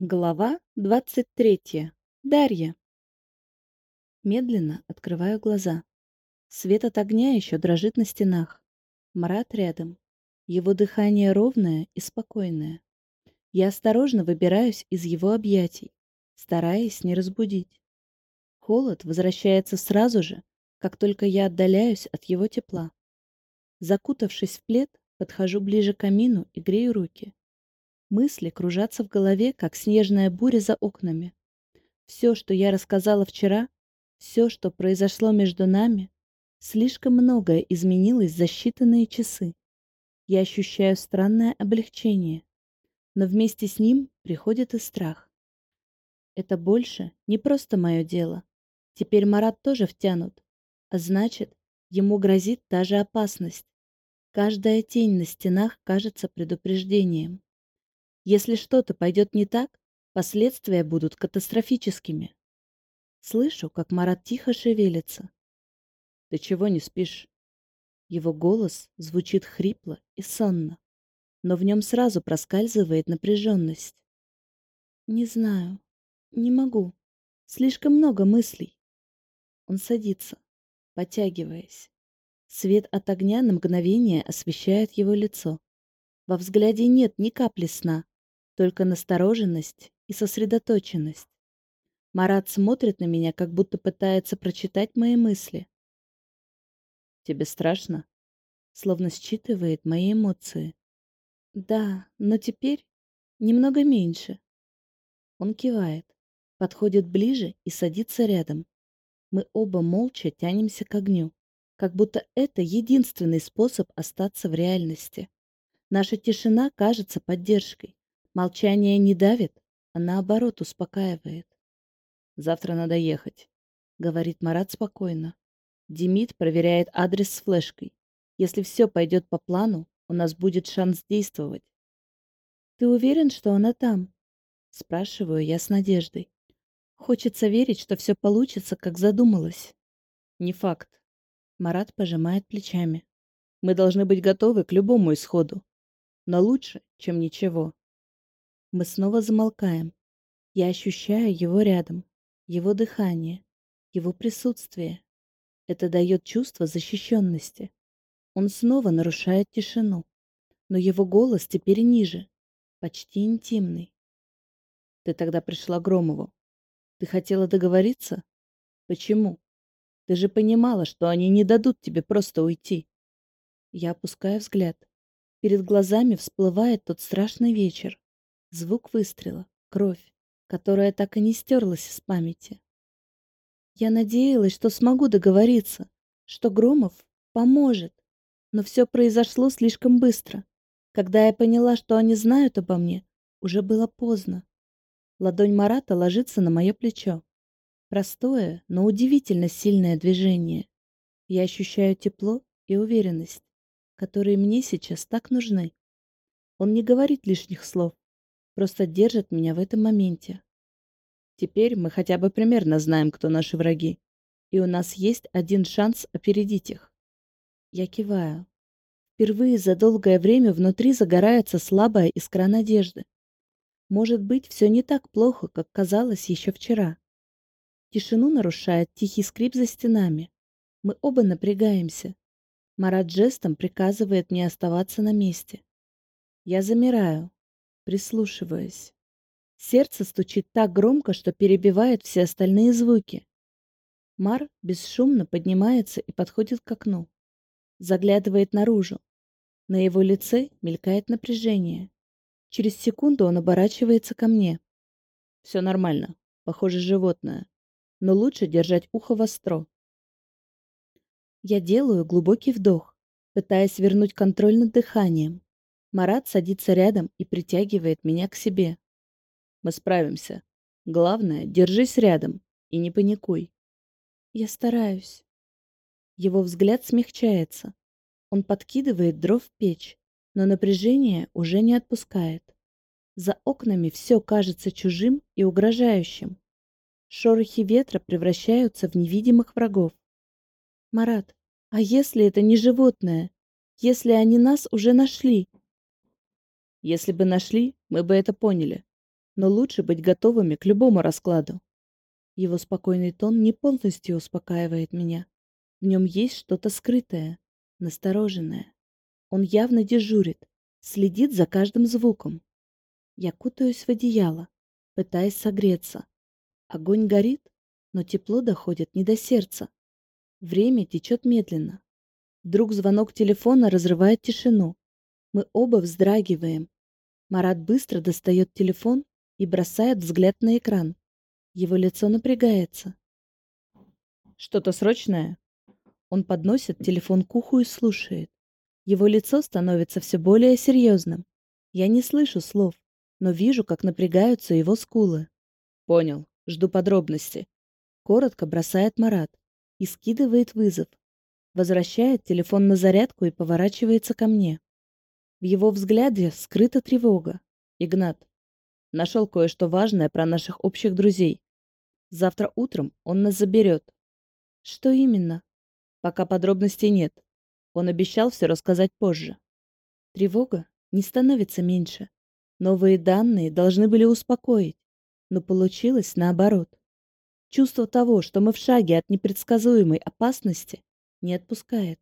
Глава 23. Дарья. Медленно открываю глаза. Свет от огня еще дрожит на стенах. Марат рядом. Его дыхание ровное и спокойное. Я осторожно выбираюсь из его объятий, стараясь не разбудить. Холод возвращается сразу же, как только я отдаляюсь от его тепла. Закутавшись в плед, подхожу ближе к камину и грею руки. Мысли кружатся в голове, как снежная буря за окнами. Все, что я рассказала вчера, все, что произошло между нами, слишком многое изменилось за считанные часы. Я ощущаю странное облегчение, но вместе с ним приходит и страх. Это больше не просто мое дело. Теперь Марат тоже втянут, а значит, ему грозит даже опасность. Каждая тень на стенах кажется предупреждением. Если что-то пойдет не так, последствия будут катастрофическими. Слышу, как Марат тихо шевелится. «Ты чего не спишь?» Его голос звучит хрипло и сонно, но в нем сразу проскальзывает напряженность. «Не знаю. Не могу. Слишком много мыслей». Он садится, потягиваясь. Свет от огня на мгновение освещает его лицо. Во взгляде нет ни капли сна, только настороженность и сосредоточенность. Марат смотрит на меня, как будто пытается прочитать мои мысли. «Тебе страшно?» Словно считывает мои эмоции. «Да, но теперь немного меньше». Он кивает, подходит ближе и садится рядом. Мы оба молча тянемся к огню, как будто это единственный способ остаться в реальности. Наша тишина кажется поддержкой. Молчание не давит, а наоборот успокаивает. «Завтра надо ехать», — говорит Марат спокойно. Демид проверяет адрес с флешкой. Если все пойдет по плану, у нас будет шанс действовать. «Ты уверен, что она там?» Спрашиваю я с надеждой. Хочется верить, что все получится, как задумалось. Не факт. Марат пожимает плечами. Мы должны быть готовы к любому исходу. Но лучше, чем ничего. Мы снова замолкаем. Я ощущаю его рядом, его дыхание, его присутствие. Это дает чувство защищенности. Он снова нарушает тишину, но его голос теперь ниже, почти интимный. Ты тогда пришла к Громову. Ты хотела договориться? Почему? Ты же понимала, что они не дадут тебе просто уйти. Я опускаю взгляд. Перед глазами всплывает тот страшный вечер, Звук выстрела, кровь, которая так и не стерлась из памяти. Я надеялась, что смогу договориться, что Громов поможет, но все произошло слишком быстро. Когда я поняла, что они знают обо мне, уже было поздно. Ладонь Марата ложится на мое плечо. Простое, но удивительно сильное движение. Я ощущаю тепло и уверенность, которые мне сейчас так нужны. Он не говорит лишних слов, просто держит меня в этом моменте. Теперь мы хотя бы примерно знаем, кто наши враги, и у нас есть один шанс опередить их. Я киваю. Впервые за долгое время внутри загорается слабая искра надежды. Может быть, все не так плохо, как казалось еще вчера. Тишину нарушает тихий скрип за стенами. Мы оба напрягаемся. Марат жестом приказывает мне оставаться на месте. Я замираю, прислушиваясь. Сердце стучит так громко, что перебивает все остальные звуки. Мар бесшумно поднимается и подходит к окну. Заглядывает наружу. На его лице мелькает напряжение. Через секунду он оборачивается ко мне. Все нормально. Похоже, животное. Но лучше держать ухо востро. Я делаю глубокий вдох, пытаясь вернуть контроль над дыханием. Марат садится рядом и притягивает меня к себе. Мы справимся. Главное, держись рядом и не паникуй. Я стараюсь. Его взгляд смягчается. Он подкидывает дров в печь, но напряжение уже не отпускает. За окнами все кажется чужим и угрожающим. Шорохи ветра превращаются в невидимых врагов. Марат, а если это не животное? Если они нас уже нашли? Если бы нашли, мы бы это поняли. но лучше быть готовыми к любому раскладу. Его спокойный тон не полностью успокаивает меня. В нем есть что-то скрытое, настороженное. Он явно дежурит, следит за каждым звуком. Я кутаюсь в одеяло, пытаясь согреться. Огонь горит, но тепло доходит не до сердца. Время течет медленно. Вдруг звонок телефона разрывает тишину. Мы оба вздрагиваем. Марат быстро достает телефон и бросает взгляд на экран. Его лицо напрягается. «Что-то срочное?» Он подносит телефон к уху и слушает. Его лицо становится все более серьезным. Я не слышу слов, но вижу, как напрягаются его скулы. «Понял. Жду подробности». Коротко бросает Марат и скидывает вызов. Возвращает телефон на зарядку и поворачивается ко мне. В его взгляде скрыта тревога. «Игнат, нашел кое-что важное про наших общих друзей. Завтра утром он нас заберет». «Что именно?» «Пока подробностей нет. Он обещал все рассказать позже». Тревога не становится меньше. Новые данные должны были успокоить, но получилось наоборот. Чувство того, что мы в шаге от непредсказуемой опасности, не отпускает.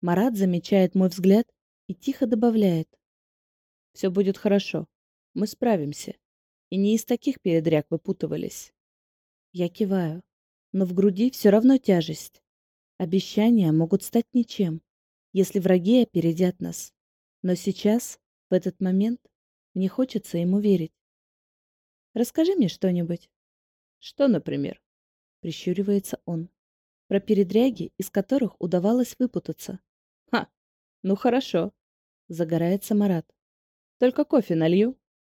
Марат замечает мой взгляд и тихо добавляет. «Все будет хорошо. Мы справимся. И не из таких передряг выпутывались». Я киваю, но в груди все равно тяжесть. Обещания могут стать ничем, если враги опередят нас. Но сейчас, в этот момент, мне хочется ему верить. «Расскажи мне что-нибудь». «Что, например?» — прищуривается он. «Про передряги, из которых удавалось выпутаться». «Ха! Ну хорошо!» — загорается Марат. «Только кофе налью?»